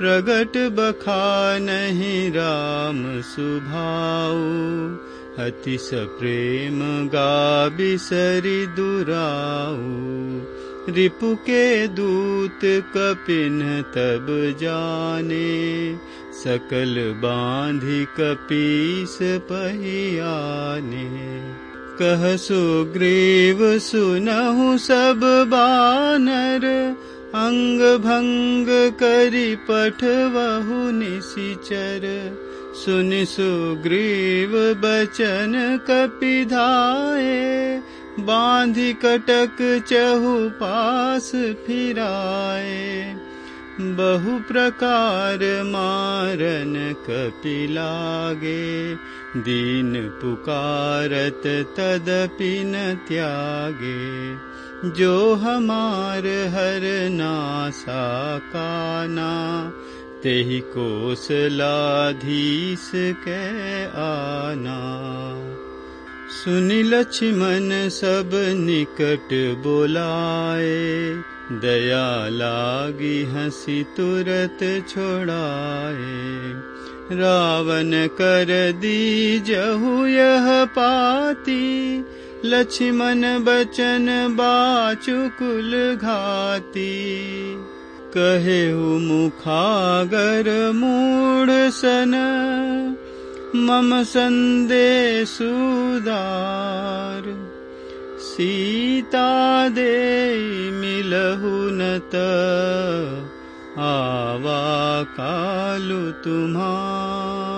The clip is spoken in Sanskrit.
प्रगट बखा नहीं राम सुभाऊ। अति प्रेम गा बिसरि दुराऊ। रिपु के दूत कपिन तब जाने। सकल बांधि कपीस पहियाने। कह सुग्रीव सुनहु सब बानर करि पठवहु निशिचर। सुन सुग्रीव बचन कपिधाए बांधि कटक चहु पास फिराए बहु प्रकार मारन कपिलागे दीन पुकारत तदपि न त्यागे। जो हमार हर नासा काना तेहि कोसलाधीश के आना सुनि लक्ष्मण सब निकट बोलाए दया लागी हसी तुरत छोड़ाए। रावण कर दी जहु यह पाती लक्ष्मण बचन बाचुकुल घाती। कहे मुखागर मूढ़ सन मम सुदार सीता दे मिलहुनत आवा कालु तुम्हार